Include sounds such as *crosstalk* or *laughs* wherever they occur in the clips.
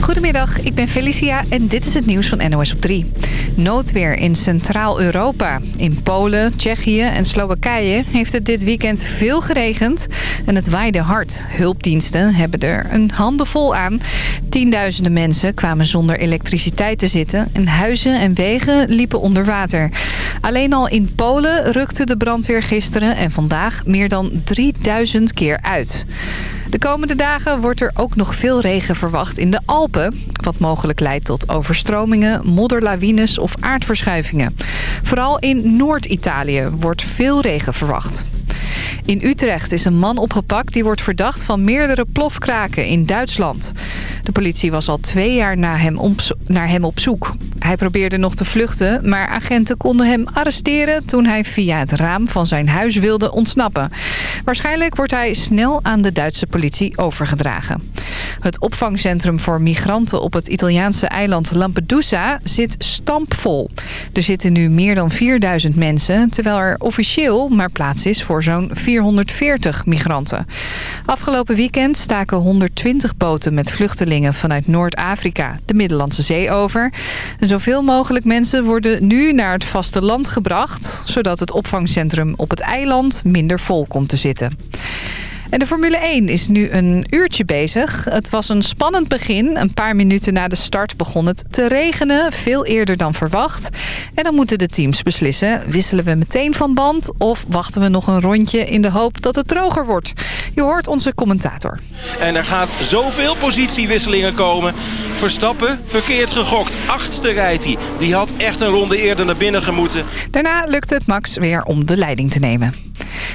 Goedemiddag, ik ben Felicia en dit is het nieuws van NOS op 3. Noodweer in Centraal-Europa. In Polen, Tsjechië en Slowakije heeft het dit weekend veel geregend en het waaide hard. Hulpdiensten hebben er een handenvol aan. Tienduizenden mensen kwamen zonder elektriciteit te zitten en huizen en wegen liepen onder water. Alleen al in Polen rukte de brandweer gisteren en vandaag meer dan 3000 keer uit. De komende dagen wordt er ook nog veel regen verwacht in de Alpen. Wat mogelijk leidt tot overstromingen, modderlawines of aardverschuivingen. Vooral in Noord-Italië wordt veel regen verwacht. In Utrecht is een man opgepakt die wordt verdacht van meerdere plofkraken in Duitsland. De politie was al twee jaar naar hem, op, zoek. Hij probeerde nog te vluchten, maar agenten konden hem arresteren... toen hij via het raam van zijn huis wilde ontsnappen. Waarschijnlijk wordt hij snel aan de Duitse politie overgedragen. Het opvangcentrum voor migranten op het Italiaanse eiland Lampedusa zit stampvol. Er zitten nu meer dan 4000 mensen, terwijl er officieel maar plaats is voor zo'n 440 migranten. Afgelopen weekend staken 120 boten met vluchtelingen vanuit Noord-Afrika de Middellandse Zee over. Zoveel mogelijk mensen worden nu naar het vasteland gebracht... zodat het opvangcentrum op het eiland minder vol komt te zitten. En de Formule 1 is nu een uurtje bezig. Het was een spannend begin. Een paar minuten na de start begon het te regenen. Veel eerder dan verwacht. En dan moeten de teams beslissen. Wisselen we meteen van band? Of wachten we nog een rondje in de hoop dat het droger wordt? Je hoort onze commentator. En er gaat zoveel positiewisselingen komen. Verstappen, verkeerd gegokt. Achtste rijdt hij. Die had echt een ronde eerder naar binnen gemoeten. Daarna lukte het Max weer om de leiding te nemen.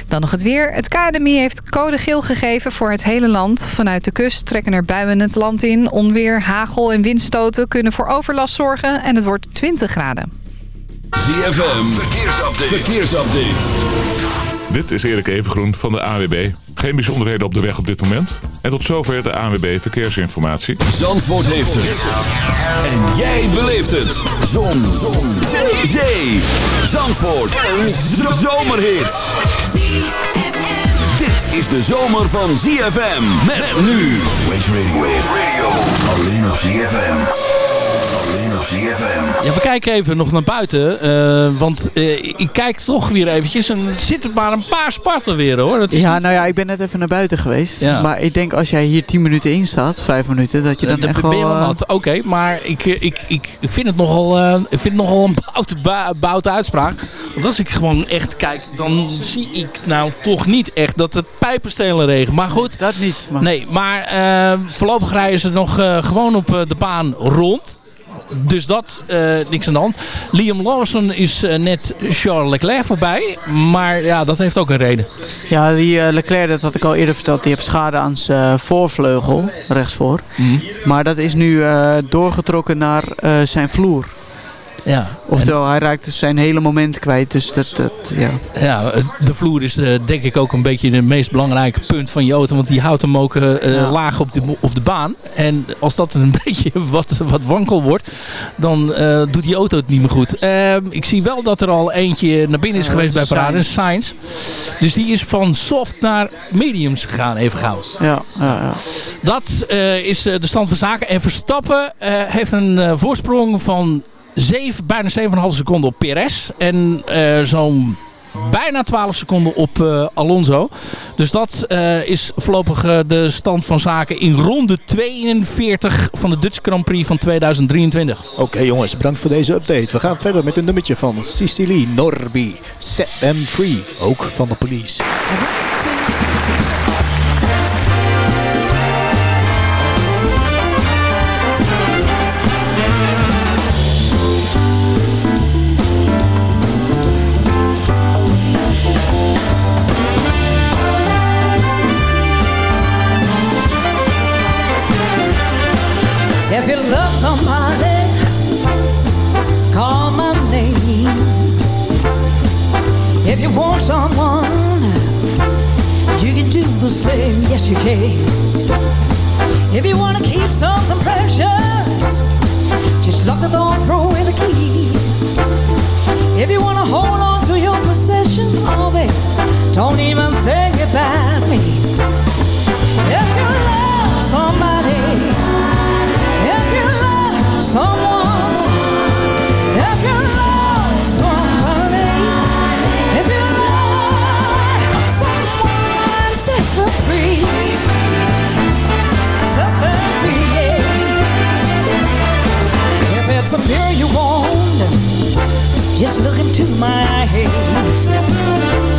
Dan nog het weer. Het KNMI heeft code geel gegeven voor het hele land. Vanuit de kust trekken er buien het land in. Onweer, hagel en windstoten kunnen voor overlast zorgen. En het wordt 20 graden. ZFM, verkeersupdate. Dit is Erik Evengroen van de AWB. Geen bijzonderheden op de weg op dit moment. En tot zover de ANWB Verkeersinformatie. Zandvoort heeft het. En jij beleeft het. Zon. Zon. Zee. Zee. Zandvoort. Een zomerhit. Dit is de zomer van ZFM. Met nu. Waze Radio. Waze Radio. Alleen op ZFM. Ja, we kijken even nog naar buiten. Uh, want uh, ik kijk toch weer eventjes. En er zitten maar een paar sparten weer hoor. Dat is ja, nou ja, ik ben net even naar buiten geweest. Ja. Maar ik denk als jij hier 10 minuten in staat, 5 minuten, dat je dan uh, echt wel... Uh, Oké, okay, maar ik, ik, ik, ik vind het nogal, ik vind het nogal een boute, boute uitspraak. Want als ik gewoon echt kijk, dan zie ik nou toch niet echt dat het pijpenstelen regen. Maar goed. Dat niet. Maar... Nee, maar voorlopig rijden ze nog gewoon op de baan rond dus dat, uh, niks aan de hand. Liam Lawson is uh, net Charles Leclerc voorbij. Maar ja, dat heeft ook een reden. Ja, die uh, Leclerc, dat had ik al eerder verteld. Die heeft schade aan zijn voorvleugel, rechtsvoor. Mm. Maar dat is nu doorgetrokken naar zijn vloer. Ja. Oftewel, hij raakt zijn hele moment kwijt. Dus dat, dat, ja. ja, de vloer is uh, denk ik ook een beetje het meest belangrijke punt van je auto. Want die houdt hem ook uh, laag op de, op de baan. En als dat een *laughs* beetje wat, wat wankel wordt, dan uh, doet die auto het niet meer goed. Ehm, ik zie wel dat er al eentje naar binnen is geweest bij Parade. Science. Dus die is van soft naar mediums gegaan, even gauw. Ja, ja, ja. Dat is de stand van zaken. En Verstappen heeft een voorsprong van 7, bijna 7,5 seconden op Perez. En uh, zo'n bijna 12 seconden op uh, Alonso. Dus dat uh, is voorlopig uh, de stand van zaken in ronde 42 van de Dutch Grand Prix van 2023. Oké okay, jongens, bedankt voor deze update. We gaan verder met een nummertje van Sicily Norby. Set them free, ook van de police. Yes, you can. If you want to keep something precious, just lock the door and throw away the key. If you want to hold on to your possession, oh baby, don't even think familiar one. Just look into my eyes.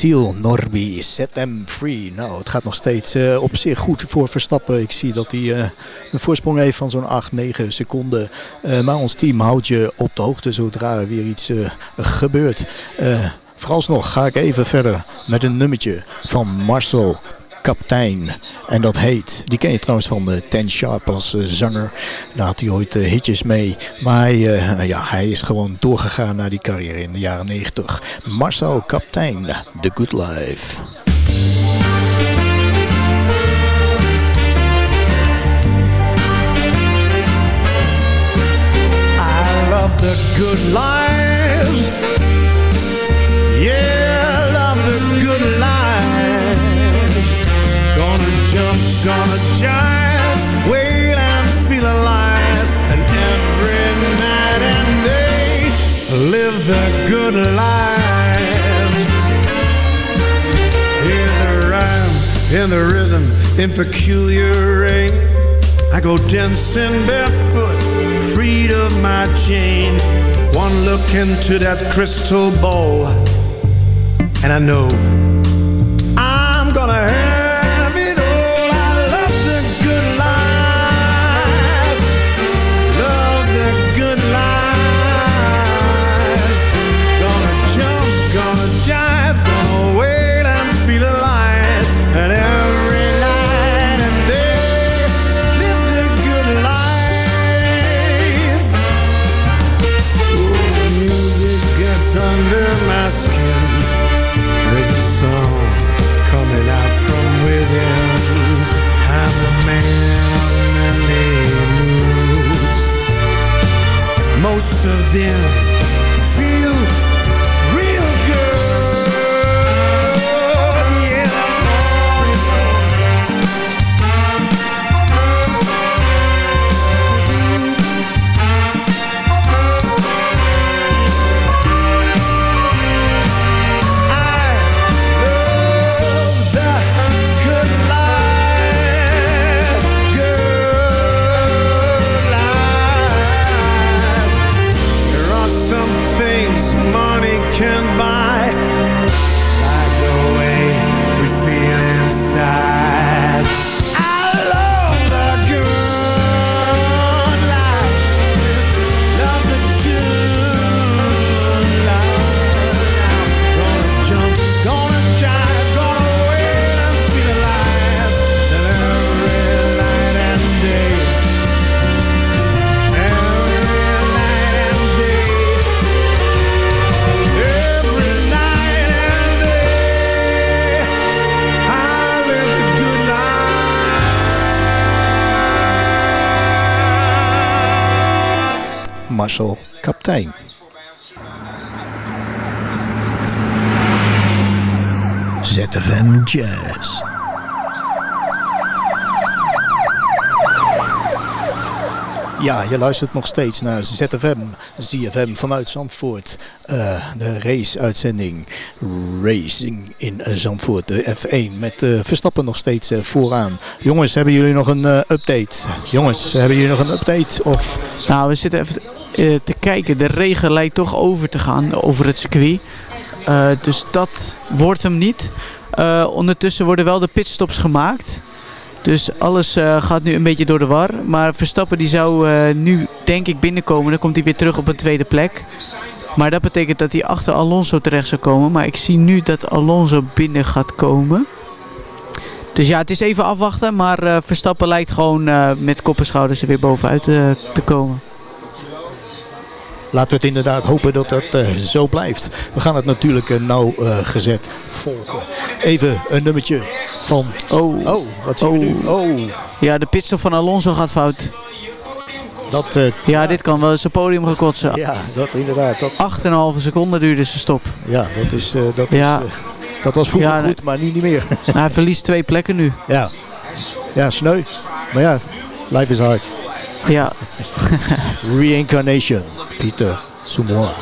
Seal, Norby, set them free. Nou, het gaat nog steeds eh, op zich goed voor Verstappen. Ik zie dat hij eh, een voorsprong heeft van zo'n 8, 9 seconden. Eh, maar ons team houdt je op de hoogte zodra er weer iets gebeurt. Vooralsnog ga ik even verder met een nummertje van Marcel kaptein. En dat heet, die ken je trouwens van de Ten Sharp als eh, zanger. Daar had hij ooit eh, hitjes mee. Maar hij, ja, hij is gewoon doorgegaan naar die carrière in de jaren 90. Marcel Kaptein, The Good Life. I love the good life good the rhyme in the rhythm in peculiar rain. I go dancing barefoot, freed of my chain. One look into that crystal ball, and I know Kaptein. ZFM Jazz. Ja, je luistert nog steeds naar ZFM, ZFM vanuit Zandvoort. Eh, de race-uitzending Racing in Zandvoort, de F1 met uh, Verstappen nog steeds uh, vooraan. Jongens, hebben jullie nog een update? Jongens, hebben jullie nog een update? Of... Nou, we zitten even te kijken. De regen lijkt toch over te gaan over het circuit. dus dat wordt hem niet. ondertussen worden wel de pitstops gemaakt. Dus alles gaat nu een beetje door de war. Maar Verstappen die zou nu denk ik binnenkomen. Dan komt hij weer terug op een tweede plek. Maar dat betekent dat hij achter Alonso terecht zou komen. Maar ik zie nu dat Alonso binnen gaat komen. Dus ja, het is even afwachten. Maar Verstappen lijkt gewoon met kop en schouders er weer bovenuit te komen. Laten we het inderdaad hopen dat dat uh, zo blijft. We gaan het natuurlijk uh, nauwgezet volgen. Even een nummertje van... Oh, oh wat zien oh. we nu? Oh. Ja, de pitstop van Alonso gaat fout. Dat, uh, ja, dit kan wel zijn podium gaan kotsen. Ja, dat inderdaad. Dat... 8,5 seconden duurde zijn stop. Ja, dat, is, dat, ja. is, dat was vroeger ja, goed, maar nu niet meer. nou, hij verliest twee plekken nu. Ja, ja sneu. Maar ja, life is hard. Ja. *laughs* Reincarnation, Peter Sumoa.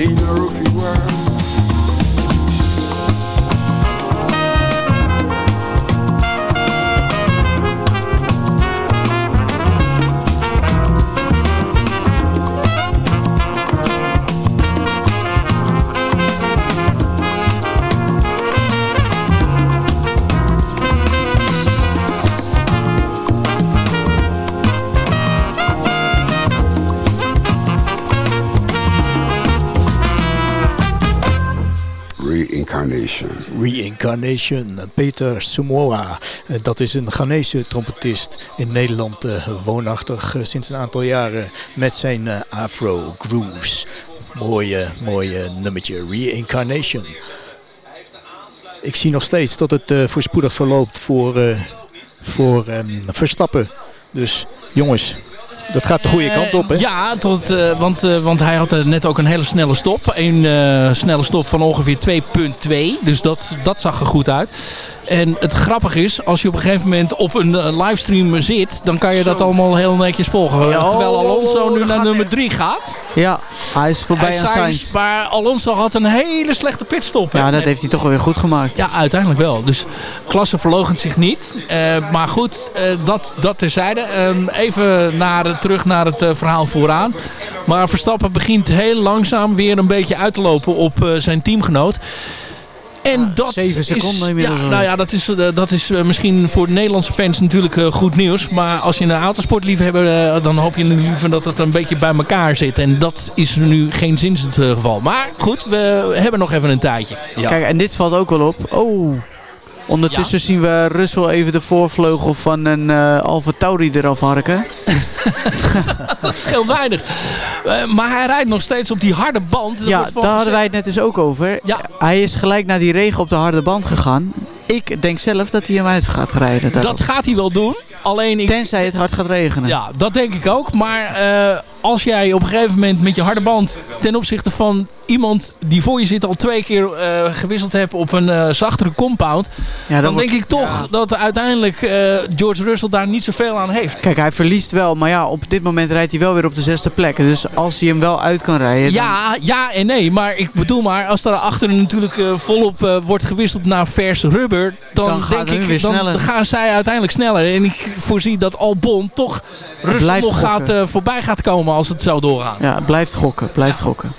Need a Reincarnation. Peter Sumoa, eh, dat is een Ghanese trompetist in Nederland uh, woonachtig uh, sinds een aantal jaren met zijn Afro Grooves. Mooie, mooie nummertje, Reincarnation. Ik zie nog steeds dat het voorspoedig verloopt voor, voor um, Verstappen. Dus jongens, Dat gaat de goede Eh, kant op, hè? Ja, tot, eh, want, eh, want hij had net ook een hele snelle stop. Een eh, snelle stop van ongeveer 2.2. Dus dat, dat zag er goed uit. En het grappige is, als je op een gegeven moment op een eh, livestream zit... dan kan je dat allemaal heel netjes volgen. Ja, Terwijl oh, Alonso nu naar nummer echt. 3 gaat. Ja, hij is voorbij Hij aan Sainz, Sainz. Maar Alonso had een hele slechte pitstop. hè. Ja, dat heeft hij toch wel weer goed gemaakt. Ja, uiteindelijk wel. Dus klasse verlogent zich niet. Eh, maar goed, eh, dat, dat terzijde. Ehm, even naar, terug naar het eh, verhaal vooraan. Maar Verstappen begint heel langzaam weer een beetje uit te lopen op eh, zijn teamgenoot. En dat zeven is, seconden inmiddels Ja, nou ja, dat is, eh, dat is misschien voor de Nederlandse fans natuurlijk goed nieuws. Maar als je een autosportliefhebber hebt, dan hoop je liever dat het een beetje bij elkaar zit. En dat is nu geen zins het geval. Maar goed, we hebben nog even een tijdje. Kijk, en dit valt ook wel op. Oh, ondertussen zien we Russell even de voorvleugel van een eh Alfa Tauri eraf harken. *laughs* Dat scheelt weinig. Eh, maar hij rijdt nog steeds op die harde band. Dat ja, daar hadden wij het net dus ook over. Ja. Hij is gelijk naar die regen op de harde band gegaan. Ik denk zelf dat hij hem uit gaat rijden. daarop. Dat gaat hij wel doen. Alleen ik, Tenzij het hard gaat regenen. ja, dat denk ik ook. Maar eh, als jij op een gegeven moment met je harde band ten opzichte van iemand die voor je zit al twee keer eh, gewisseld hebt op een eh, zachtere compound. Ja, Dan, wordt- denk ik toch dat uiteindelijk eh, George Russell daar niet zoveel aan heeft. Kijk, hij verliest wel, maar ja, op dit moment rijdt hij wel weer op de zesde plek. Dus als hij hem wel uit kan rijden. dan- Ja, ja en nee. Maar ik bedoel maar, als daar achter natuurlijk volop wordt gewisseld naar vers rubber, dan, denk ik, weer dan sneller. gaan zij uiteindelijk sneller. En ik voorzie dat Albon toch Russell nog gaat, voorbij gaat komen als het zou doorgaan. Ja, blijft gokken, blijft ja. gokken.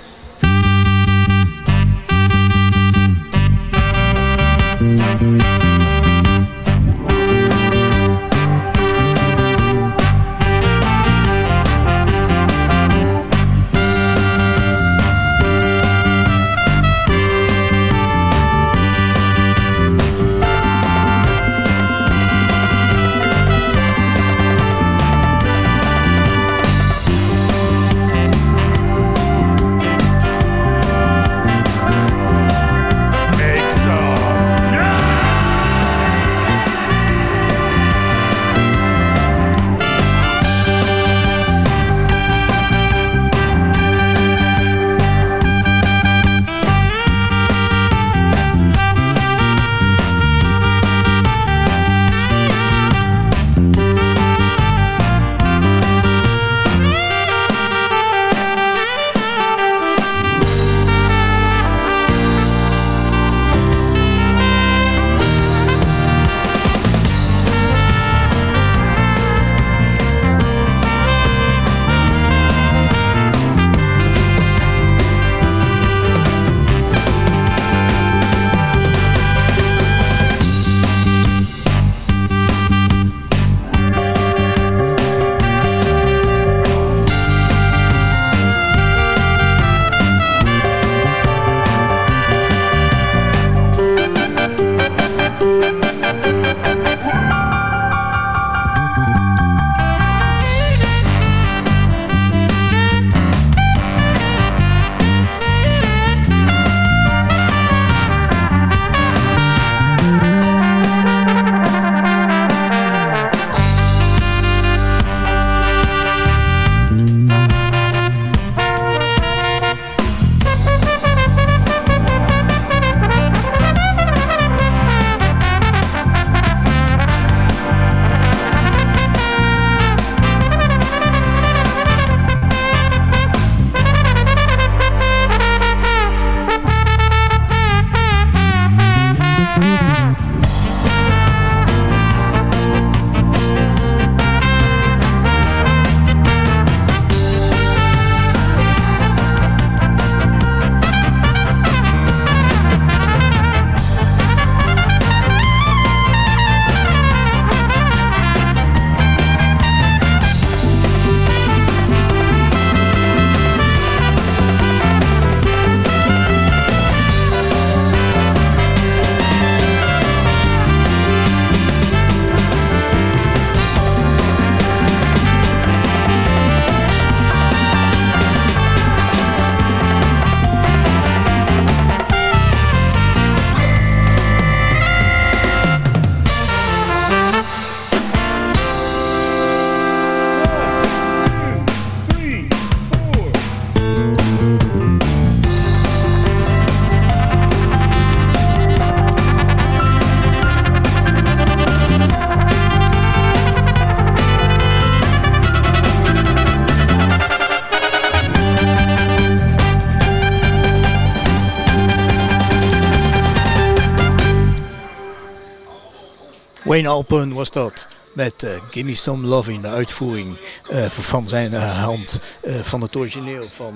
Wayne Alpen was dat. Met uh, Gimme Some Loving, de uitvoering uh, van zijn uh, hand van het origineel van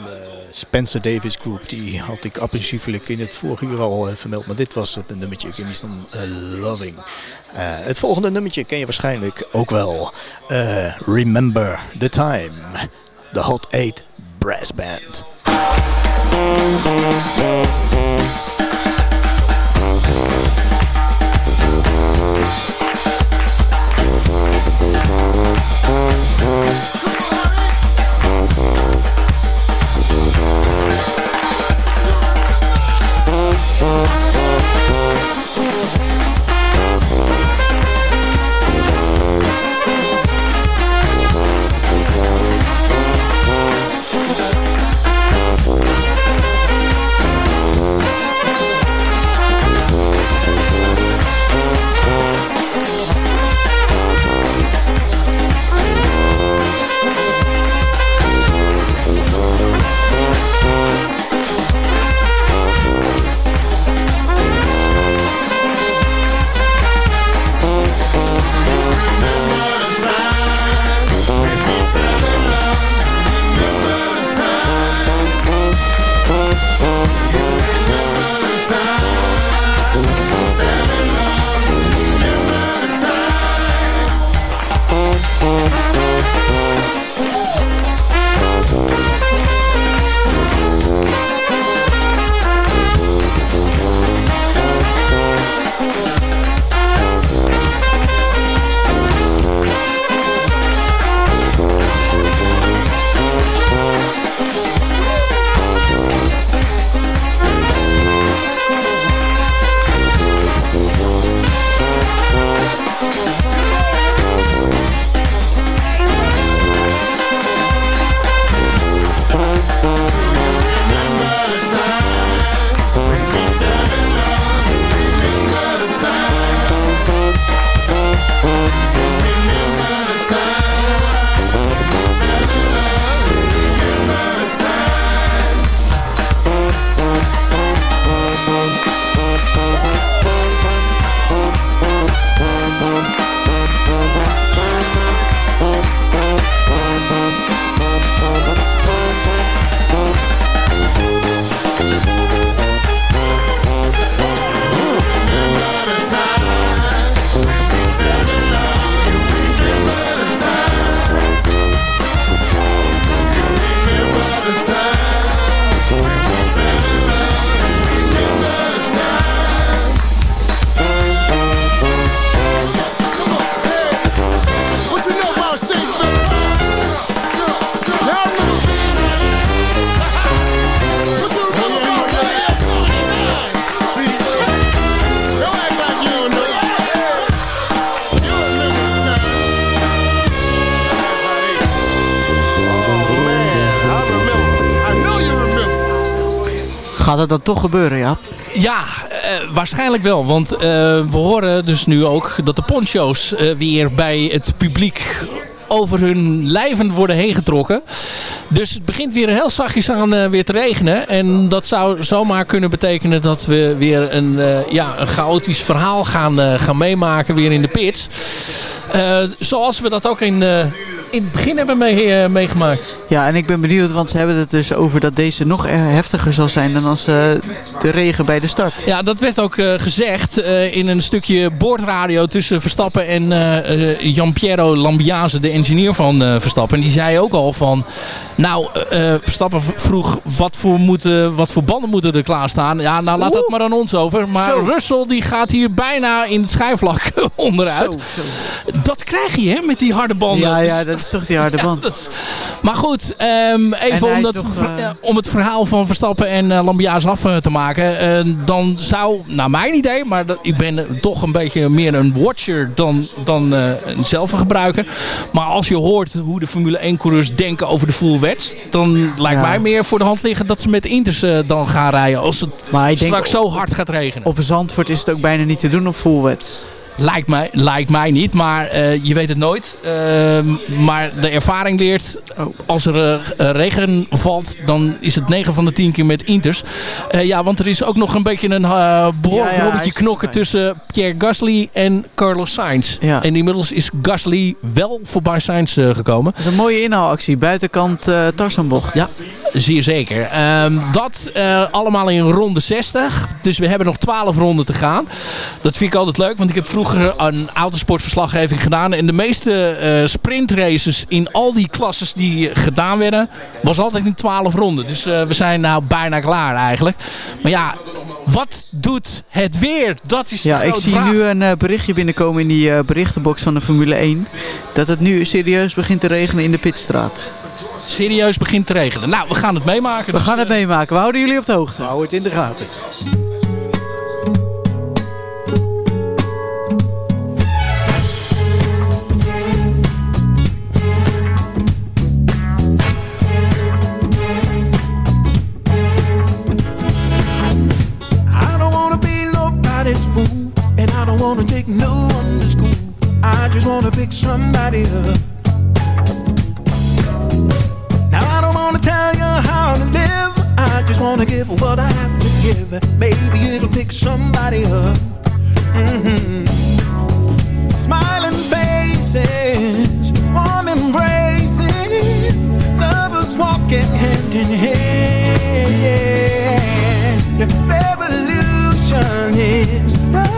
Spencer Davis Group. Die had ik appreciefelijk in het vorige uur al vermeld. Maar dit was het nummertje Gimme Some Loving. het volgende nummertje ken je waarschijnlijk ook wel. Remember the Time. De Hot 8 Brass Band. Dan toch gebeuren, ja? Ja, uh, waarschijnlijk wel. Want uh, we horen dus nu ook dat de poncho's uh, weer bij het publiek over hun lijven worden heen getrokken. Dus het begint weer heel zachtjes aan weer te regenen. En dat zou zomaar kunnen betekenen dat we weer een, ja, een chaotisch verhaal gaan, gaan meemaken weer in de pits. zoals we dat ook in in het begin hebben mee, uh, meegemaakt. Ja, en ik ben benieuwd, want ze hebben het dus over dat deze nog heftiger zal zijn dan als uh, de regen bij de start. Ja, dat werd ook uh, gezegd in een stukje boordradio tussen Verstappen en Giampiero Lambiase, de engineer van Verstappen. En die zei ook al van, nou, Verstappen vroeg wat voor, moeten, wat voor banden moeten er klaarstaan. Ja, nou laat dat maar aan ons over. Maar zo. Russell die gaat hier bijna in het schijfvlak *laughs* onderuit. Zo, zo. Dat krijg je hè, met die harde banden. Ja, ja, dat is toch die harde *laughs* band. Ja, maar goed, um, even om, dat, nog, uh... om het verhaal van Verstappen en uh, Lambia's af uh, te maken. dan zou, naar mijn idee, maar dat, ik ben toch een beetje meer een watcher dan, dan zelf een gebruiker. Maar als je hoort hoe de Formule 1 coureurs denken over de full wets. Dan lijkt ja. mij meer voor de hand liggen dat ze met Inters dan gaan rijden. Als het maar straks zo hard gaat regenen. Op Zandvoort is het ook bijna niet te doen op full wets. Lijkt mij, lijkt mij niet, maar eh, je weet het nooit. Ehm, maar de ervaring leert, als er eh, regen valt, dan is het 9 van de 10 keer met Inters. Eh, ja, want er is ook nog een beetje een uh, behoorlijk Ja, ja, knokken tussen Pierre Gasly en Carlos Sainz. Ja. En inmiddels is Gasly wel voorbij Sainz eh, gekomen. Dat is een mooie inhaalactie. Buitenkant eh Tarzanbocht. Ja, zeer zeker. Ehm, dat eh, allemaal in ronde 60. Dus we hebben nog 12 ronden te gaan. Dat vind ik altijd leuk, want ik heb vroeger een autosportverslaggeving gedaan. En de meeste eh, sprintraces in al die klasses die gedaan werden, was altijd in 12 ronden. Dus eh, we zijn nou bijna klaar eigenlijk. Maar ja, wat doet het weer? Dat is de Ja, ik zie vraag. nu een berichtje binnenkomen in die berichtenbox van de Formule 1. Dat het nu serieus begint te regenen in de pitstraat. Serieus begint te regenen. Nou, we gaan het meemaken. We Dus, gaan het eh, meemaken. We houden jullie op de hoogte. Hou het in de gaten. I don't wanna be nobody's fool, tell you how to live. I just wanna give what I have to give. Maybe it'll pick somebody up. Mhm. Smiling faces, warm embraces, lovers walking hand in hand. Revolution is no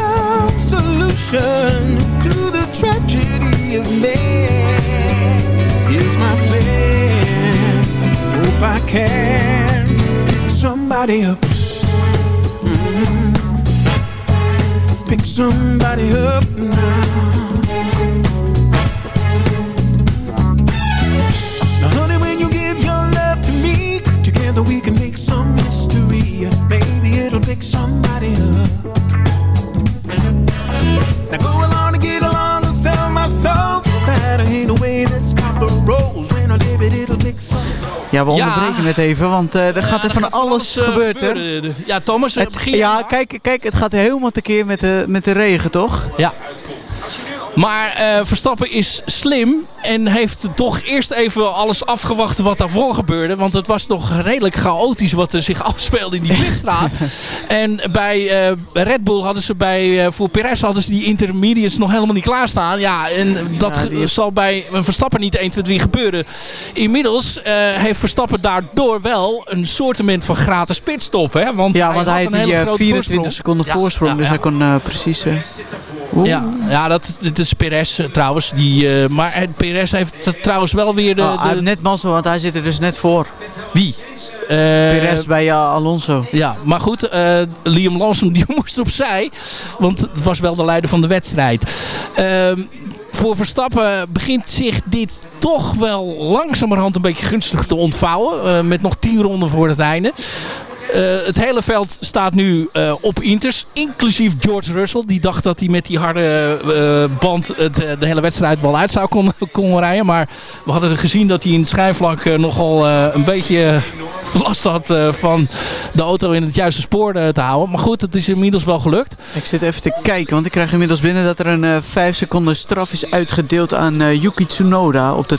solution to the tragedy of man. Hope I can pick somebody up. Mhm. Pick somebody up. Now, Ja, we onderbreken het even, want eh, er gaat er van gaat alles eh, gebeuren. gebeuren. Ja, Thomas, eh, Het, begin ja, kijk, kijk, het gaat helemaal tekeer met de, met de regen, toch? Ja. Maar eh, Verstappen is slim en heeft toch eerst even alles afgewacht wat daarvoor gebeurde. Want het was nog redelijk chaotisch wat er zich *laughs* afspeelde in die pitstraat. en bij eh, Red Bull hadden ze bij, eh, voor Perez hadden ze die intermediates nog helemaal niet klaarstaan. Ja, en dat Ja, zal bij een Verstappen niet 1, 2, 3 gebeuren. Inmiddels heeft Verstappen daardoor wel een soortement van gratis pitstop. Hè? Want Ja, hij want had hij een had die hele eh, grote 24 voorsprong. seconden voorsprong, ja, dus hij kon precies... Ja, ja dat, dit is Perez eh, trouwens. Die, eh, maar eh, Perez heeft trouwens wel weer de... Oh, hij de- heeft net mazzel, want hij zit er dus net voor. wie? Perez bij Alonso. Ja, maar goed, Liam Lawson *laughs* die moest opzij. Want het was wel de leider van de wedstrijd. Ehm, voor Verstappen begint zich dit toch wel langzamerhand een beetje gunstig te ontvouwen. met nog 10 ronden voor het einde. Eh, het hele veld staat nu eh, op Inters. Inclusief George Russell. Die dacht dat hij met die harde eh, band het, de hele wedstrijd wel uit zou *laughs* kon rijden. Maar we hadden gezien dat hij in het schijnvlak nogal een beetje last had van de auto in het juiste spoor te houden. Maar goed, het is inmiddels wel gelukt. Ik zit even te kijken, want ik krijg inmiddels binnen dat er een eh 5 seconden straf is uitgedeeld aan Yuki Tsunoda op de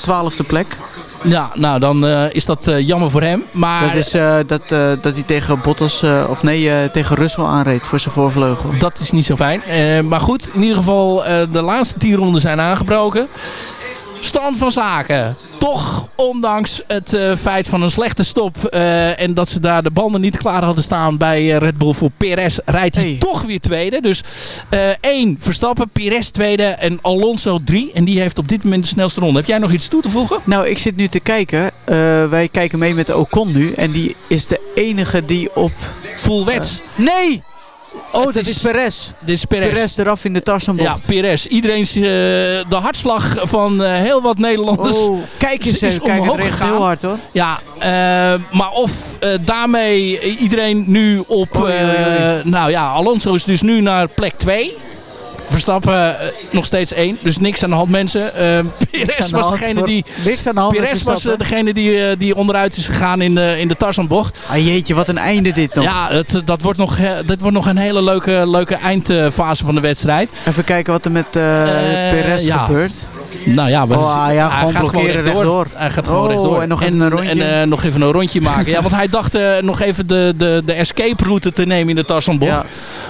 twaalfde plek. Ja, nou dan eh, is dat eh, jammer voor hem. Maar Dat is eh, dat, dat hij tegen Bottas, of nee, tegen Russell aanreed voor zijn voorvleugel. Dat is niet zo fijn. Maar goed, in ieder geval de laatste tien ronden zijn aangebroken. Stand van zaken. Toch, ondanks het eh, feit van een slechte stop eh, en dat ze daar de banden niet klaar hadden staan bij eh, Red Bull voor Perez, rijdt hij Hey. toch weer tweede. Dus één Verstappen, Perez tweede en Alonso drie. En die heeft op dit moment de snelste ronde. Heb jij nog iets toe te voegen? Nou, ik zit nu te kijken. Wij kijken mee met Ocon nu. En die is de enige die op... Full wets. Nee! Oh, dat is- is Perez. Dit is Perez. Perez eraf in de Ja, Tarzanbocht. Perez. Iedereen is, eh, de hartslag van eh, heel wat Nederlanders. Oh, kijk eens *laughs* even. Kijk, het regent heel hard hoor. Ja, eh, maar of daarmee iedereen nu op... Nou ja, Alonso is dus nu naar plek 2. Verstappen eh, nog steeds één. Dus niks aan de hand mensen. Eh Perez was hand degene die... Niks aan de hand met Perez was eh, degene die, eh, die onderuit is gegaan in de, in de Tarzanbocht. Ah jeetje, wat een einde dit nog. Ja, het, dat wordt nog, eh, dit wordt nog een hele leuke, leuke eindfase van de wedstrijd. Even kijken wat er met eh Eh, Perez ja. gebeurt. Nou ja, we- Oh, ah, ja, hij gewoon gaat blokkeren rechtdoor. Hij gaat gewoon Oh, rechtdoor. en nog even een rondje. En eh, nog even een rondje maken. ja, want hij dacht eh, nog even de, de, de escape route te nemen in de Tarzanbocht. Ja.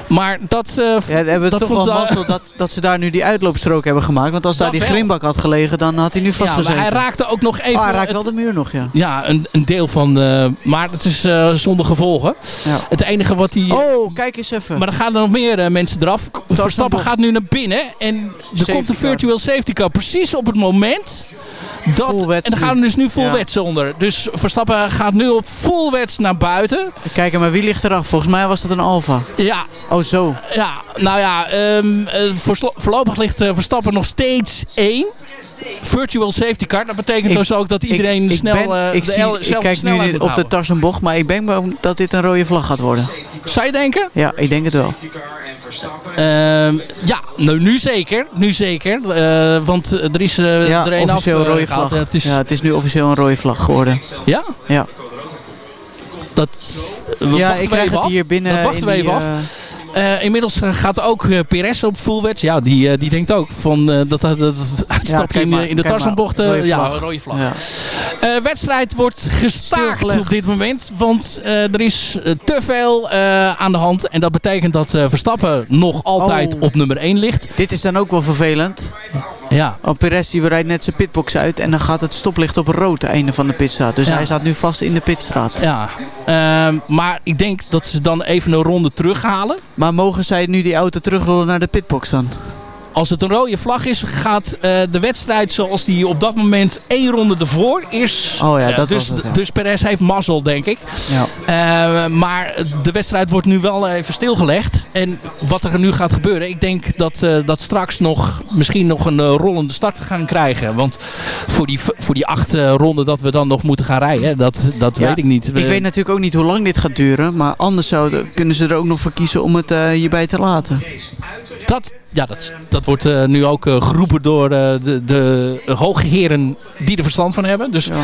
Maar dat... eh, Ja, hebben we toch wel mazzel dat, dat ze daar nu die uitloopstrook hebben gemaakt. Want als daar die grimbak had gelegen, dan had hij nu ja, vastgezeten. maar hij raakte ook nog even... Oh, hij raakt het- wel de muur nog, ja. Ja, een, een deel van... de maar het is zonder gevolgen. ja. Het enige wat hij... Oh, kijk eens even. Maar er gaan er nog meer mensen eraf. Verstappen gaat nu naar binnen. En er komt een virtual safety car. Precies op het moment dat... En dan gaan we dus nu full Ja. onder. Dus Verstappen gaat nu op full wets naar buiten. Kijk, maar wie ligt eraf? Volgens mij was dat een Alfa. Ja, Oh, zo. ja nou ja. ehm, eh, voorlopig ligt eh, Verstappen nog steeds één. Virtual safety car. Dat betekent Ik- dus ook dat iedereen ik, ik snel... ben, eh, ik, de zie, ik kijk nu op de houden. Tarzanbocht, maar ik ben bang dat dit een rode vlag gaat worden. Zou je denken? Ja, ik denk het wel. Ehm, ja, nou, nu zeker. Nu zeker. Eh, want er is eh, Ja, er een af officieel eh, rode vlag. Het is, Ja, het is nu officieel een rode vlag geworden. ja? Ja, Dat, we ja ik krijg het af. hier binnen. Dat wachten we even af. Eh, inmiddels eh, gaat ook eh, Perez op full wets. Ja, die, die denkt ook van eh, dat dat dat uitstapje in, de- in. Tarzanbocht. Rode ja, rode vlag. ja. Eh, wedstrijd wordt gestaakt Stilgelegd. op dit moment. Want eh, er is te veel eh, aan de hand. En dat betekent dat eh, Verstappen nog altijd Oh. op nummer 1 ligt. Dit is dan ook wel vervelend. Ja, Oh, Perez die rijdt net zijn pitbox uit en dan gaat het stoplicht op rood einde van de pitstraat. Dus Ja. hij staat nu vast in de pitstraat. ja. Ehm, maar ik denk dat ze dan even een ronde terughalen. Maar mogen zij nu die auto terugrollen naar de pitbox dan? Als het een rode vlag is, gaat eh, de wedstrijd zoals die op dat moment één ronde ervoor is. Oh ja, dat dus, was het, ja. dus Perez heeft mazzel, denk ik. Ja. Eh, maar de wedstrijd wordt nu wel even stilgelegd. En wat er nu gaat gebeuren, ik denk dat, eh, dat straks nog misschien nog een rollende start gaan krijgen. Want voor die, voor die acht ronden dat we dan nog moeten gaan rijden, dat, dat Ja, weet ik niet. Ik We- weet natuurlijk ook niet hoe lang dit gaat duren. Maar anders zouden, kunnen ze er ook nog voor kiezen om het hierbij te laten. Dat, ja, dat, dat wordt eh, nu ook eh, geroepen door eh, de, de hoge heren die er verstand van hebben. Dus Ja.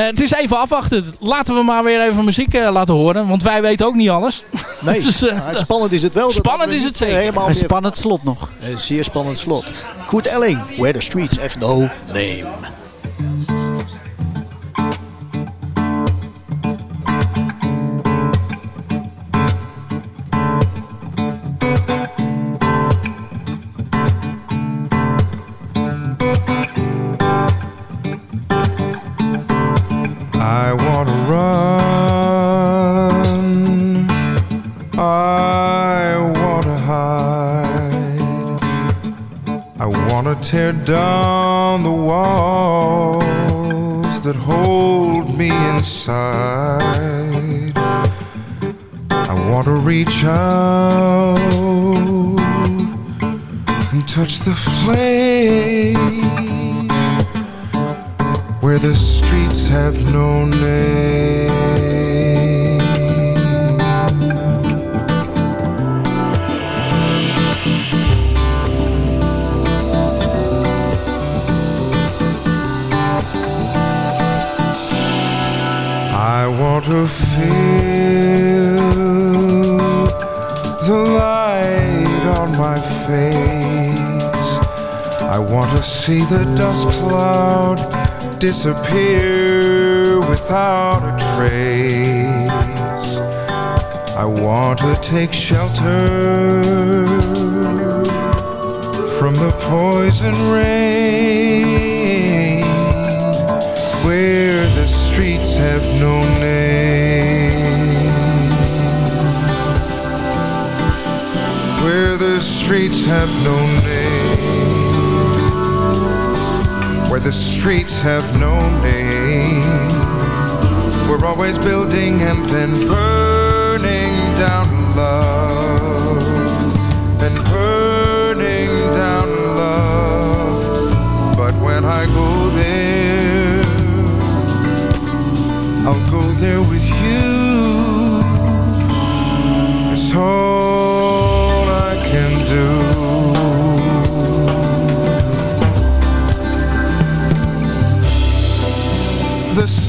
het is even afwachten. Laten we maar weer even muziek eh, laten horen. Want wij weten ook niet alles. Nee, *laughs* Dus, eh, maar spannend is het wel. Dat spannend is het zeker. Helemaal Een meer- spannend slot nog. Een zeer spannend slot. Koert Elling, Where the Streets Have No Name. Down the walls that hold me inside. I wanna reach out and touch the flame where the streets have no name. Feel the light on my face. I want to see the dust cloud disappear without a trace. I want to take shelter from the poison rain streets have no name. Where the streets have no name. We're always building and then burning down love. And burning down love. But when I go there, I'll go there with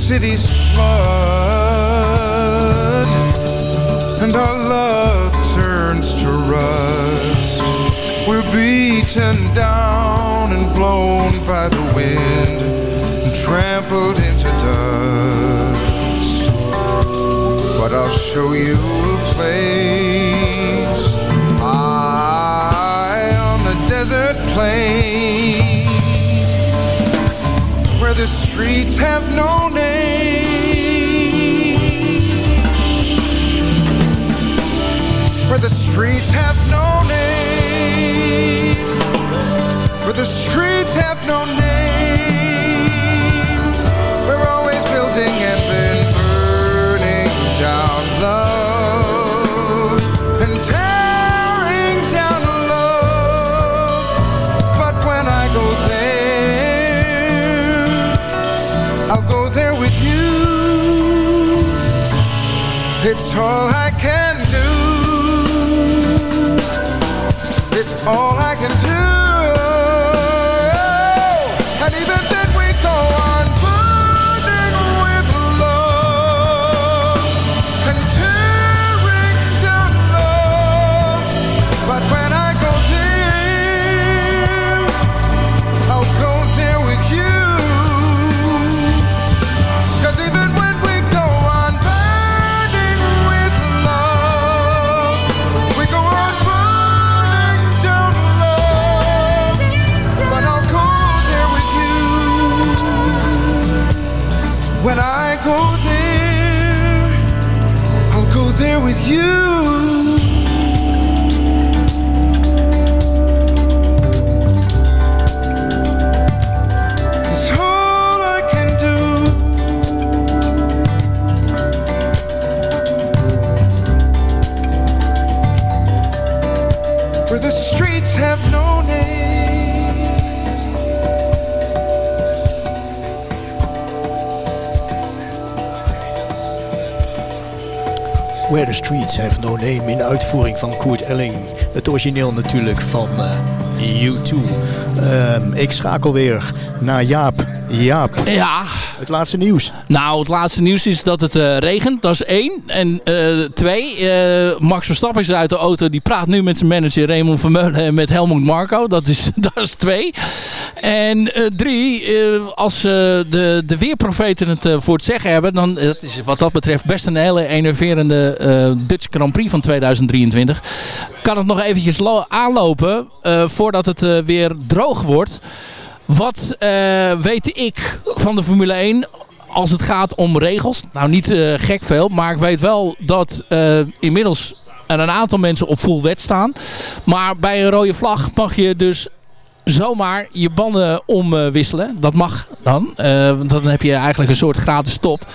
cities flood and our love turns to rust. We're beaten down and blown by the wind and trampled into dust. But I'll show you a place high on the desert plain the streets have no name. Where the streets have no name. Where the streets have no name. It's all I can do. It's all I can do. Streets Have No Name in uitvoering van Kurt Elling. Het origineel natuurlijk van eh, U2. Ehm, ik schakel weer naar Jaap. Jaap, Ja, het laatste nieuws. nou het laatste nieuws is dat het eh, regent. Dat is één. En eh, twee, eh, Max Verstappen is uit de auto. Die praat nu met zijn manager Raymond Vermeulen en met Helmut Marco. Dat is, *laughs* dat is twee. En drie, als de, de weerprofeten het voor het zeggen hebben... dan dat is wat dat betreft best een hele enerverende Dutch Grand Prix van 2023. Kan het nog eventjes lo- aanlopen voordat het weer droog wordt... Wat eh, weet ik van de Formule 1 als het gaat om regels? Nou, niet eh, gek veel, maar ik weet wel dat eh, inmiddels een aantal mensen op full wet staan. Maar bij een rode vlag mag je dus zomaar je banden omwisselen. Dat mag dan. Eh, want dan heb je eigenlijk een soort gratis stop.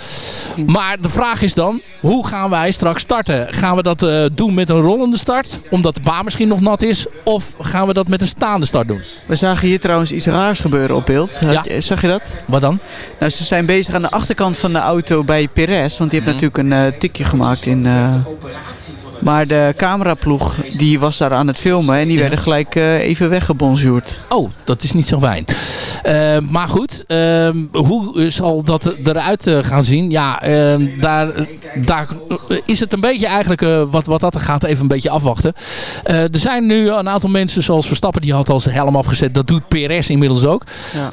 Maar de vraag is dan, hoe gaan wij straks starten? Gaan we dat eh, doen met een rollende start? Omdat de baan misschien nog nat is? Of gaan we dat met een staande start doen? We zagen hier trouwens iets raars gebeuren op beeld. Had Zag je dat? Wat dan? Nou, ze zijn bezig aan de achterkant van de auto bij Perez. Want die heeft Mhm. natuurlijk een eh, tikje gemaakt in... maar de cameraploeg die was daar aan het filmen. En die werden gelijk eh, even weggebonjourd. Oh, dat is niet zo fijn. Eh, maar goed, ehm, hoe zal dat eruit eh, gaan zien? Ja, ehm, daar, daar is het een beetje eigenlijk, wat, wat dat er gaat, even een beetje afwachten. Er zijn nu een aantal mensen zoals Verstappen, die had al zijn helm afgezet. Dat doet PRS inmiddels ook.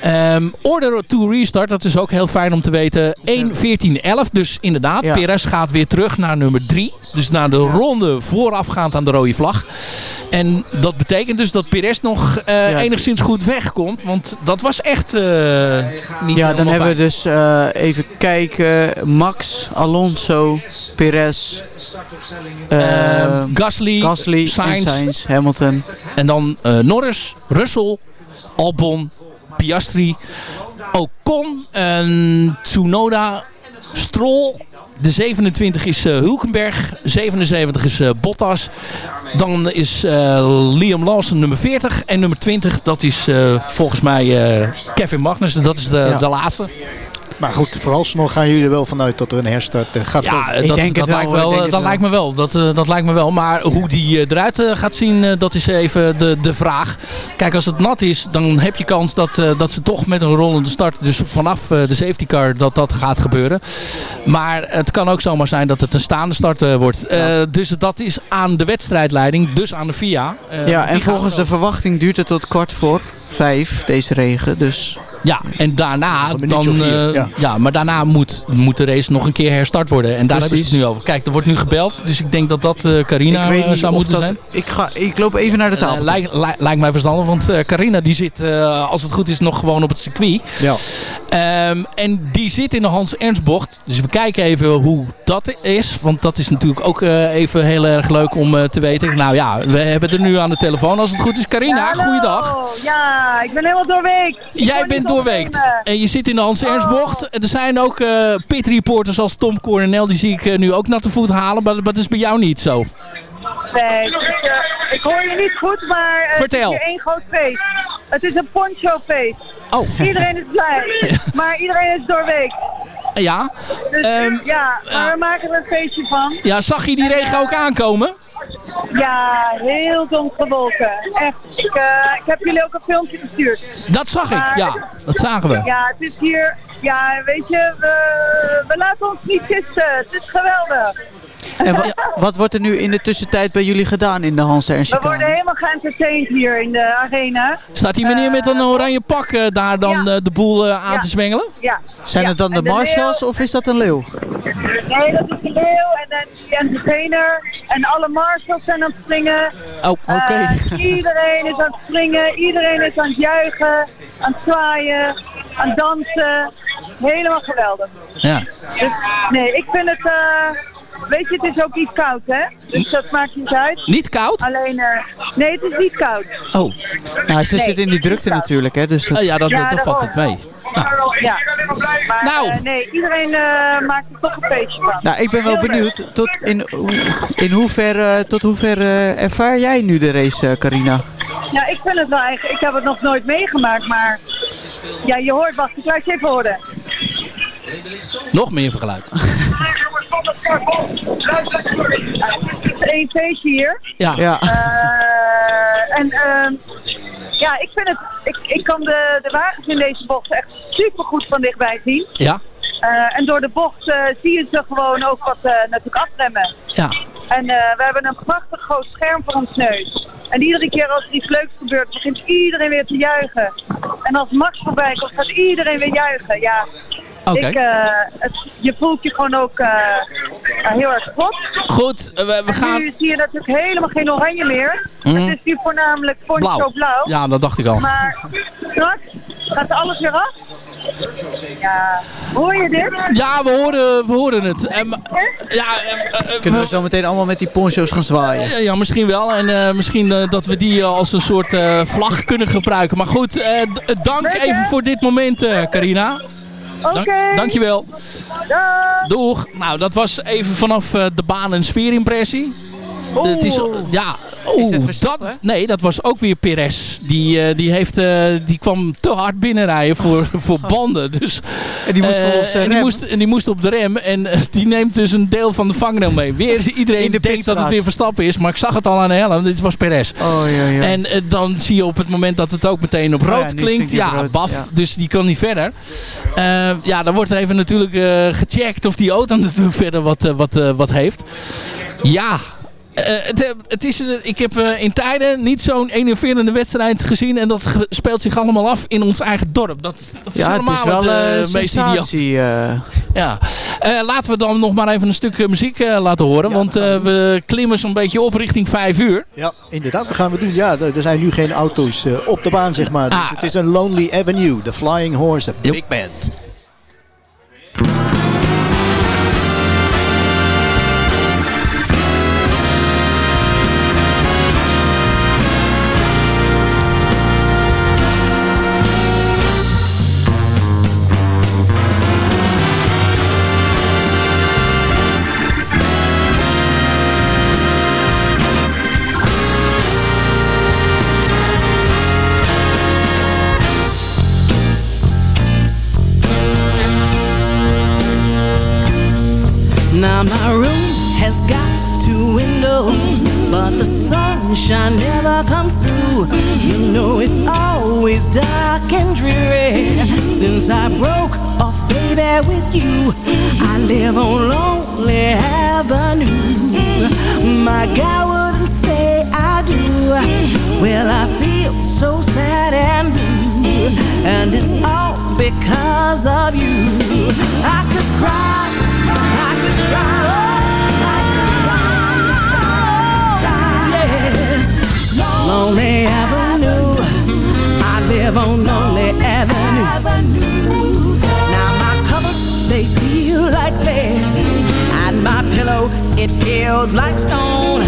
Ehm, order to restart, dat is ook heel fijn om te weten. 1, 14, 11. Dus inderdaad, Ja. PRS gaat weer terug naar nummer 3. Dus naar de ronde voorafgaand aan de rode vlag. En dat betekent dus dat Perez nog eh, Ja. enigszins goed wegkomt. Want dat was echt niet Ja, dan hebben we dus eh, even kijken. Max, Alonso, Perez, eh, Ehm, Gasly, Gasly, Sainz. Sainz, Hamilton. En dan Norris, Russell, Albon, Piastri, Ocon, en Tsunoda, Stroll. De 27 is eh, Hulkenberg, 77 is eh, Bottas. Dan is eh, Liam Lawson nummer 40 en nummer 20 dat is volgens mij Kevin Magnussen. Dat is de, Ja. de laatste. Maar goed, vooralsnog gaan jullie er wel vanuit dat er een herstart eh, gaat Ja, komen. eh, dat, dat, lijkt, wel, eh, dat lijkt me wel. Dat, eh, dat lijkt me wel. Maar hoe die eruit gaat zien, dat is even de, de vraag. Kijk, als het nat is, dan heb je kans dat, eh, dat ze toch met een rollende start, dus vanaf eh, de safety car, dat dat gaat gebeuren. Maar het kan ook zomaar zijn dat het een staande start wordt. Eh, dus dat is aan de wedstrijdleiding, dus aan de FIA. Ja, en volgens de verwachting duurt het tot kwart voor vijf, deze regen. Dus Ja, en daarna, dan, vier, eh, ja. ja. maar daarna moet, moet de race nog een keer herstart worden. En daar hebben ze Precies. het nu over. Kijk, er wordt nu gebeld, dus ik denk dat dat eh Carina ik weet eh, niet zou moeten dat, zijn. Ik, ga, ik loop even naar de tafel. Lijkt, li- lijkt mij verstandig, want eh, Carina die zit, eh, als het goed is, nog gewoon op het circuit. Ja. Ehm, en die zit in de Hans Ernstbocht. Dus we kijken even hoe dat is. Want dat is natuurlijk ook eh, even heel erg leuk om eh, te weten. Nou ja, we hebben er nu aan de telefoon. Als het goed is, Carina, Hallo. goeiedag. Ja, ik ben helemaal doorweekt. Ik Jij bent doorweekt. opnemen. En je zit in de Hans Ernstbocht. En Er zijn ook eh pitreporters als Tom Coronel. Die zie ik nu ook naar de voet halen. Maar maar dat is bij jou niet zo. Nee, ik, ik hoor je niet goed, maar eh, Vertel. het is één groot feest. Het is een poncho-feest. Oh. Iedereen is blij, *laughs* maar iedereen is doorweekt. Ja. Dus Ehm, ja, maar we maken er een feestje van. Ja, zag je die regen ook aankomen? Ja, heel donker wolken. Echt. Ik, eh, ik heb jullie ook een filmpje gestuurd. Dat zag ik, ja. Dat zagen we. Ja, het is hier... Ja, weet je, we, we laten ons niet gisten. Het is geweldig. En wa- wat wordt er nu in de tussentijd bij jullie gedaan in de Hans We Ernst worden helemaal geëntertained hier in de arena. Staat die meneer met een oranje pak eh, daar dan eh, de boel eh, aan Ja. te zwengelen? Ja. Zijn Ja, het dan de en de marshals of is dat een leeuw? Nee, dat is de leeuw en dan die entertainer. En alle marshals zijn aan het springen. Oh, oké. Eh, iedereen is aan het springen, iedereen is aan het juichen, aan het zwaaien, aan het dansen. Helemaal geweldig. Ja. Dus, nee, ik vind het... eh, weet je, het is ook niet koud, hè? Dus dat maakt niet uit. Niet koud? Alleen, eh, nee, het is niet koud. Oh. Nou, ze Nee, zit in die drukte natuurlijk, hè. Dus dat- Oh ja, dat, Ja, dat, dat valt het mee. Ja. Maar Nou. eh, nee, iedereen eh, maakt er toch een feestje van. Nou, ik ben wel benieuwd tot in, in hoever, tot hoever eh, ervaar jij nu de race, Carina? Ja, ik vind het wel eigenlijk. Ik heb het nog nooit meegemaakt, maar ja, je hoort, wacht, ik laat je even horen. Nog meer vergeluid. *laughs* Het is één feestje hier. Ja. Ja. Eh, en ehm, ja, ik vind het, ik, ik kan de, de wagens in deze bocht echt super goed van dichtbij zien. Ja. Eh, en door de bocht eh, zie je ze gewoon ook wat eh, natuurlijk afremmen. Ja. En eh, we hebben een prachtig groot scherm voor ons neus. En iedere keer als er iets leuks gebeurt, begint iedereen weer te juichen. En als Max voorbij komt, gaat iedereen weer juichen. Ja, Ik, eh, het, je voelt je gewoon ook eh, eh, heel erg trots. Goed, eh, we, we En gaan... nu zie je natuurlijk helemaal geen oranje meer. Mhm. Het is nu voornamelijk poncho blauw. Blauw. Ja, dat dacht ik al. Maar straks gaat alles weer af. Ja, hoor je dit? Ja, we horen, we horen het. Ehm, ja, Kunnen we zo meteen allemaal met die poncho's gaan zwaaien? Ja, ja, misschien wel. En eh, misschien dat we die als een soort eh, vlag kunnen gebruiken. Maar goed, dank even voor dit moment, eh, Carina. Dank, dankjewel. Doeg. Nou, dat was even vanaf eh, de baan een sfeerimpressie. Het is, ja, oeh, dat, nee, dat was ook weer Perez. Die, eh, die, heeft, eh, die kwam te hard binnenrijden voor, *laughs* voor banden. Dus, En die moest eh, op zijn en die moest, en die moest op de rem. En die neemt dus een deel van de vangrail mee. Weer *laughs* iedereen denkt dat het weer Verstappen is. Maar ik zag het al aan de helm. Dit was Perez. Oh, ja, ja. En dan zie je op het moment dat het ook meteen op ja, rood klinkt. Ja, rood, baf. Dus die kan niet verder. Ja, dan wordt even natuurlijk gecheckt of die auto *laughs* natuurlijk verder wat, wat, wat heeft. Ja. Eh, het, eh, het is, ik heb eh, in tijden niet zo'n enerverende wedstrijd gezien. En dat speelt zich allemaal af in ons eigen dorp. Dat, dat is Ja, het normaal is wel het, eh, een meest sensatie. eh. Ja. Eh, laten we dan nog maar even een stuk muziek eh, laten horen. want eh, we klimmen zo'n beetje op richting 5 uur. Ja, inderdaad, dat gaan we doen. Ja, er zijn nu geen auto's eh, op de baan, zeg maar. Dus Ah. het is een Lonely Avenue, The Flying Horse, a big band. It's always dark and dreary since I broke off, baby, with you. I live on Lonely Avenue. My guy wouldn't say I do. Well, I feel so sad and blue, and it's all because of you. I could cry, I could cry. Lonely Avenue, live on Lonely Avenue. Now my covers they feel like lead, and my pillow it feels like stone.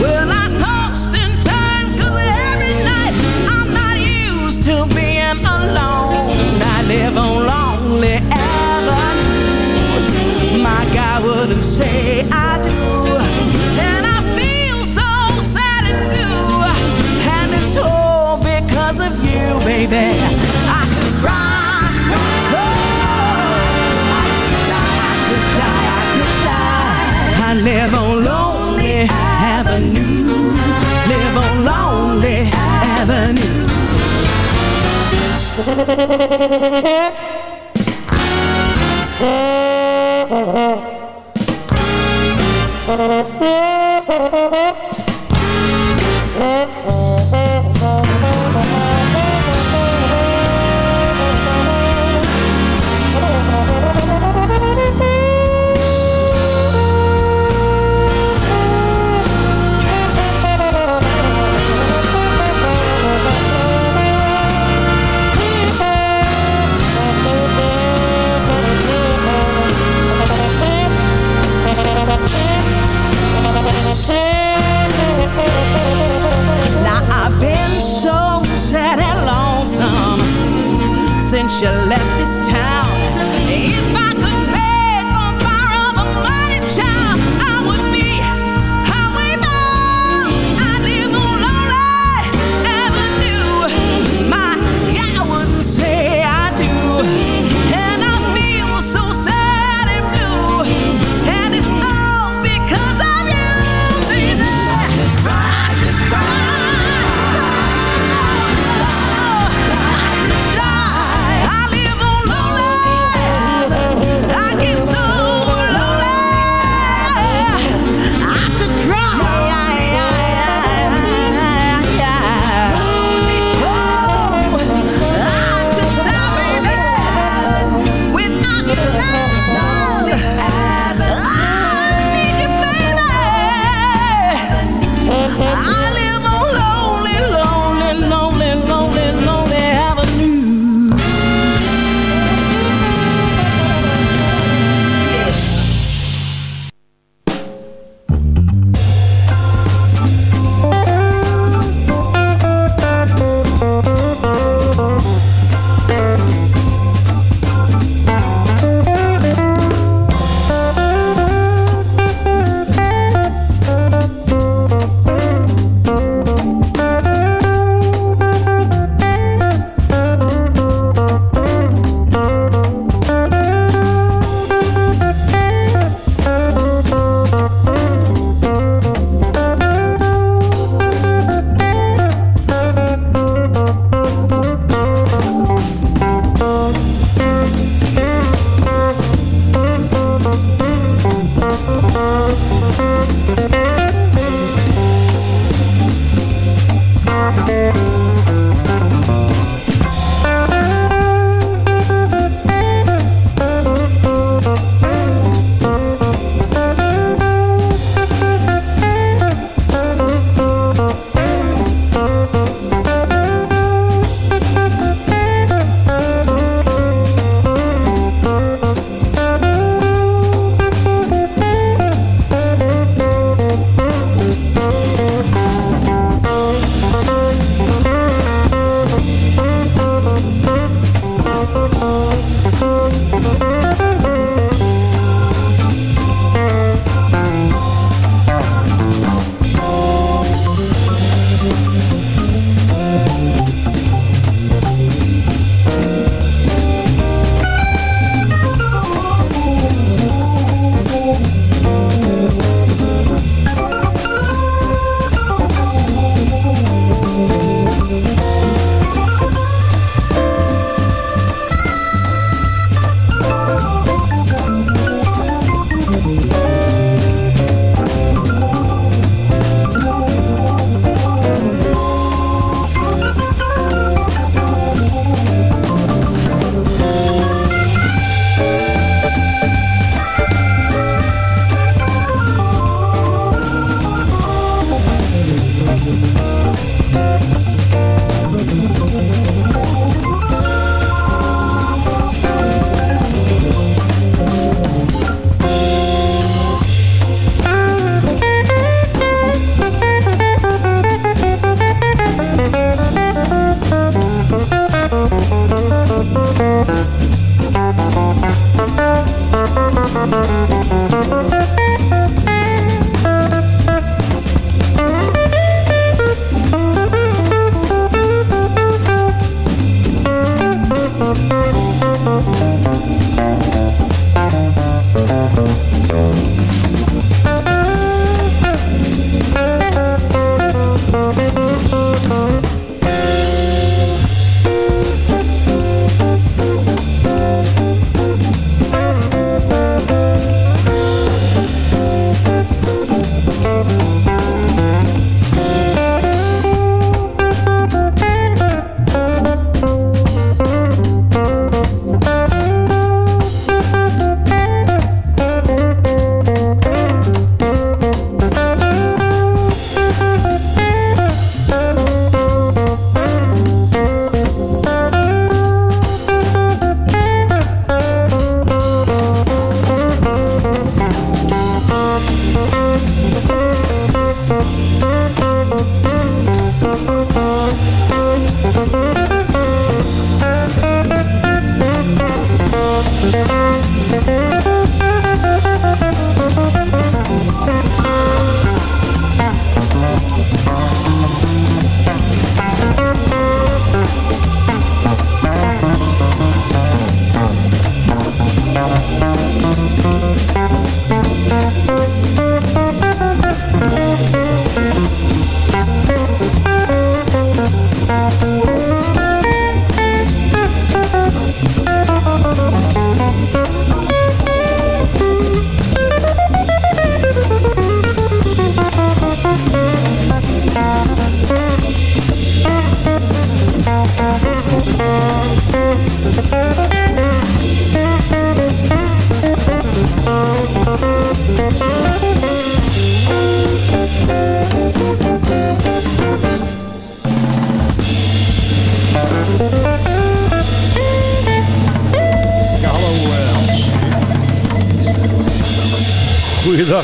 Well, I tossed and turned 'cause every night I'm not used to being alone. I live on Lonely Avenue. My guy wouldn't say I Oh,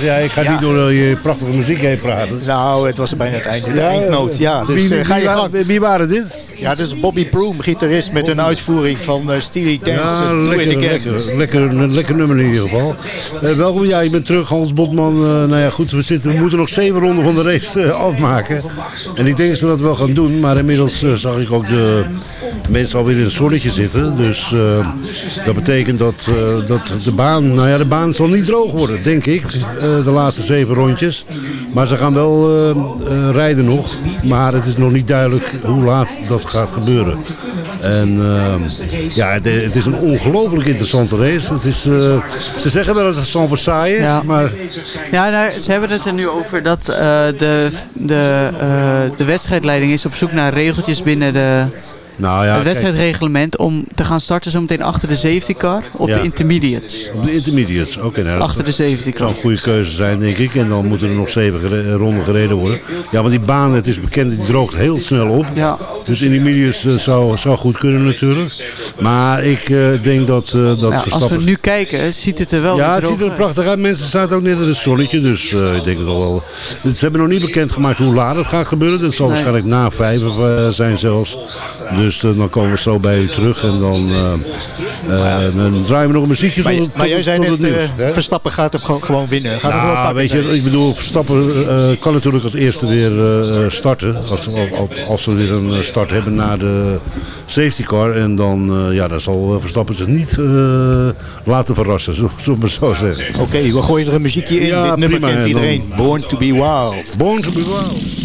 ja, ik ga Ja. niet door eh, je prachtige muziek heen praten. Nou, het was bijna het einde. De Ja, eindnoot, ja. Dus wie- eh, ga je. Wie waren dit? Ja, dit is Bobby Broom, gitarist met een uitvoering van eh, Steely. Ja, Do lekker, lekker, lekker, nummer in ieder geval. Eh, welkom, ja, je bent terug, Hans Botman. Eh, nou ja, goed, we, zitten, we moeten nog zeven ronden van de race afmaken. En ik denk dat ze dat wel gaan doen, maar inmiddels zag ik ook de mensen alweer in het zonnetje zitten. Dus dat betekent dat, dat de baan, nou ja, de baan zal niet droog worden, denk ik, de laatste zeven rondjes. Maar ze gaan wel eh, eh, rijden nog, maar het is nog niet duidelijk hoe laat dat gaat gebeuren. En eh, ja, het, het is een ongelooflijk interessante race. Het is, eh, ze zeggen wel dat het San Versailles is, Ja. maar Ja, nou, ze hebben het er nu over dat eh, de, de, de wedstrijdleiding is op zoek naar regeltjes binnen de, nou ja, wedstrijdreglement om te gaan starten zometeen achter de safety car op Ja. de intermediates. op de intermediates. Oké, nou, Achter de safety zou car. een goede keuze zijn, denk ik. En dan moeten er nog zeven gere- ronden gereden worden. Ja, want die baan, het is bekend, die droogt heel snel op. Ja. Dus intermediates eh, zou, zou goed kunnen natuurlijk. Maar ik eh, denk dat, eh dat Ja, als we nu kijken, ziet het er wel Ja, het ziet er prachtig uit. Mensen zaten ook net in het zonnetje, dus eh, ik denk het wel. Ze hebben nog niet bekendgemaakt hoe laat het gaat gebeuren. Dat zal Nee. waarschijnlijk na vijf eh, zijn zelfs. Dus eh, dan komen we zo bij u terug en dan, eh, eh, dan draaien we nog een muziekje Maar, tot, maar jij zei net, nieuws? Verstappen gaat hem gewoon, gewoon winnen. Gaat gewoon Nou, weet je, ik bedoel, Verstappen kan natuurlijk als eerste weer starten. Als, als, we weer een start hebben na de safety car. En dan, ja, dan zal Verstappen zich niet laten verrassen, zo- zullen we zo zeggen. Oké, we gooien er een muziekje in. Ja, Dit nummer prima, kent en dan- iedereen. Born to be wild. Born to be wild.